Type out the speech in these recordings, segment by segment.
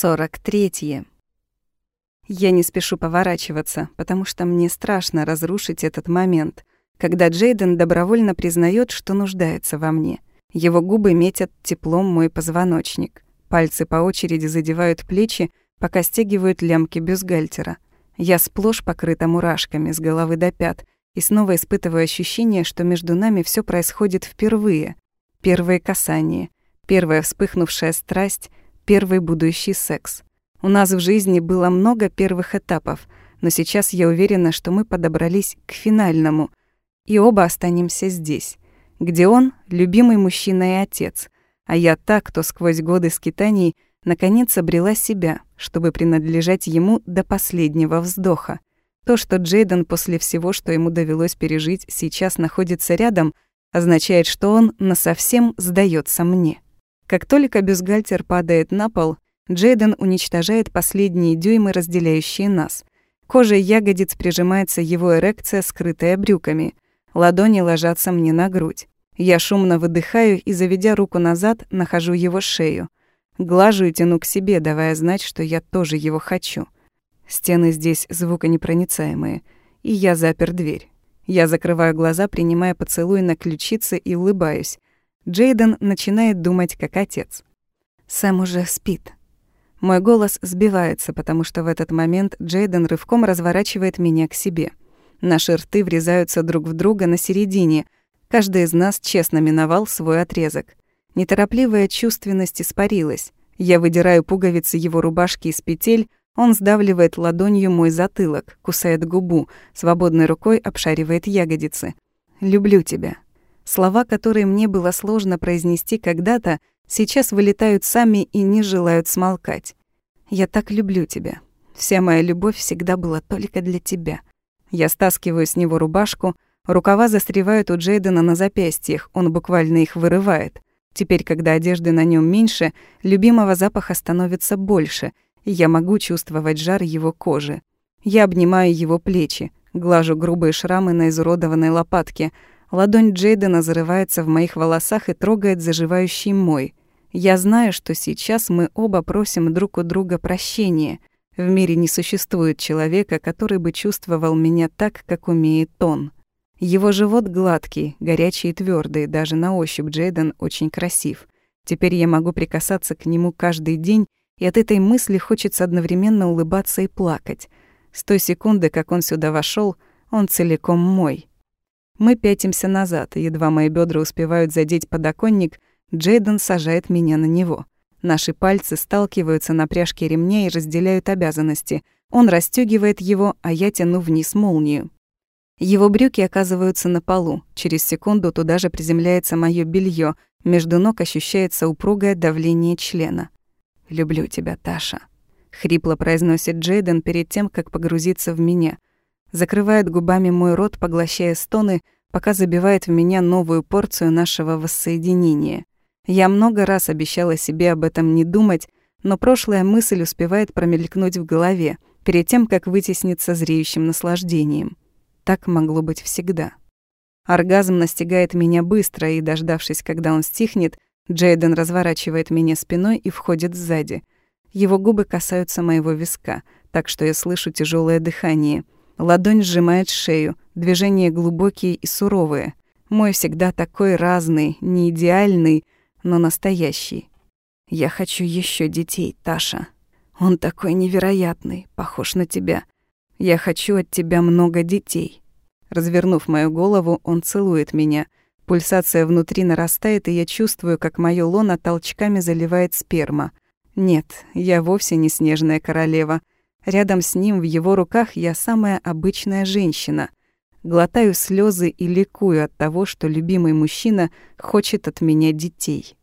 43. Я не спешу поворачиваться, потому что мне страшно разрушить этот момент, когда Джейден добровольно признает, что нуждается во мне. Его губы метят теплом мой позвоночник. Пальцы по очереди задевают плечи, пока стягивают лямки бюстгальтера. Я сплошь покрыта мурашками с головы до пят и снова испытываю ощущение, что между нами все происходит впервые. Первые касания, первая вспыхнувшая страсть, первый будущий секс. У нас в жизни было много первых этапов, но сейчас я уверена, что мы подобрались к финальному, и оба останемся здесь, где он — любимый мужчина и отец, а я та, кто сквозь годы скитаний наконец обрела себя, чтобы принадлежать ему до последнего вздоха. То, что Джейден после всего, что ему довелось пережить, сейчас находится рядом, означает, что он насовсем сдается мне. Как только бюстгальтер падает на пол, Джейден уничтожает последние дюймы, разделяющие нас. Кожей ягодиц прижимается его эрекция, скрытая брюками. Ладони ложатся мне на грудь. Я шумно выдыхаю и, заведя руку назад, нахожу его шею. Глажу и тяну к себе, давая знать, что я тоже его хочу. Стены здесь звуконепроницаемые, и я запер дверь. Я закрываю глаза, принимая поцелуй на ключице и улыбаюсь. Джейден начинает думать как отец. Сэм уже спит. Мой голос сбивается, потому что в этот момент Джейден рывком разворачивает меня к себе. Наши рты врезаются друг в друга на середине. Каждый из нас честно миновал свой отрезок. Неторопливая чувственность испарилась. Я выдираю пуговицы его рубашки из петель, он сдавливает ладонью мой затылок, кусает губу, свободной рукой обшаривает ягодицы. «Люблю тебя», Слова, которые мне было сложно произнести когда-то, сейчас вылетают сами и не желают смолкать. «Я так люблю тебя. Вся моя любовь всегда была только для тебя». Я стаскиваю с него рубашку, рукава застревают у Джейдена на запястьях, он буквально их вырывает. Теперь, когда одежды на нем меньше, любимого запаха становится больше, и я могу чувствовать жар его кожи. Я обнимаю его плечи, глажу грубые шрамы на изуродованной лопатке — Ладонь Джейдена зарывается в моих волосах и трогает заживающий мой. Я знаю, что сейчас мы оба просим друг у друга прощения. В мире не существует человека, который бы чувствовал меня так, как умеет он. Его живот гладкий, горячий и твердый, даже на ощупь Джейден очень красив. Теперь я могу прикасаться к нему каждый день, и от этой мысли хочется одновременно улыбаться и плакать. С той секунды, как он сюда вошел, он целиком мой. Мы пятимся назад, и едва мои бедра успевают задеть подоконник, Джейден сажает меня на него. Наши пальцы сталкиваются на пряжке ремня и разделяют обязанности. Он расстёгивает его, а я тяну вниз молнию. Его брюки оказываются на полу. Через секунду туда же приземляется моё белье. Между ног ощущается упругое давление члена. «Люблю тебя, Таша», — хрипло произносит Джейден перед тем, как погрузиться в меня закрывает губами мой рот, поглощая стоны, пока забивает в меня новую порцию нашего воссоединения. Я много раз обещала себе об этом не думать, но прошлая мысль успевает промелькнуть в голове, перед тем, как вытесниться зреющим наслаждением. Так могло быть всегда. Оргазм настигает меня быстро, и, дождавшись, когда он стихнет, Джейден разворачивает меня спиной и входит сзади. Его губы касаются моего виска, так что я слышу тяжелое дыхание — Ладонь сжимает шею, движения глубокие и суровые. Мой всегда такой разный, не идеальный, но настоящий. Я хочу еще детей, Таша. Он такой невероятный, похож на тебя. Я хочу от тебя много детей. Развернув мою голову, он целует меня. Пульсация внутри нарастает, и я чувствую, как моё лоно толчками заливает сперма. Нет, я вовсе не снежная королева — Рядом с ним в его руках я самая обычная женщина. Глотаю слезы и ликую от того, что любимый мужчина хочет от меня детей.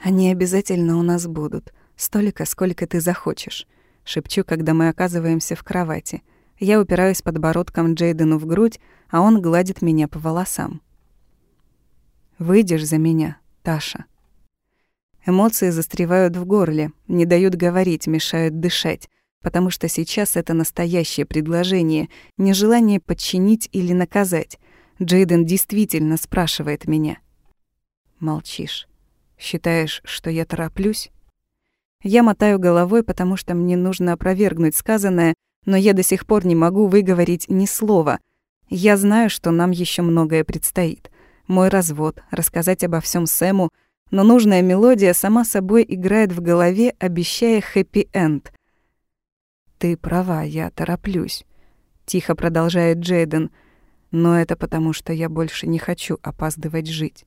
Они обязательно у нас будут, столько, сколько ты захочешь. Шепчу, когда мы оказываемся в кровати. Я упираюсь подбородком Джейдену в грудь, а он гладит меня по волосам. «Выйдешь за меня, Таша?» Эмоции застревают в горле, не дают говорить, мешают дышать потому что сейчас это настоящее предложение, не желание подчинить или наказать. Джейден действительно спрашивает меня. Молчишь. Считаешь, что я тороплюсь? Я мотаю головой, потому что мне нужно опровергнуть сказанное, но я до сих пор не могу выговорить ни слова. Я знаю, что нам еще многое предстоит. Мой развод, рассказать обо всем Сэму, но нужная мелодия сама собой играет в голове, обещая хэппи-энд. «Ты права, я тороплюсь», — тихо продолжает Джейден, «но это потому, что я больше не хочу опаздывать жить».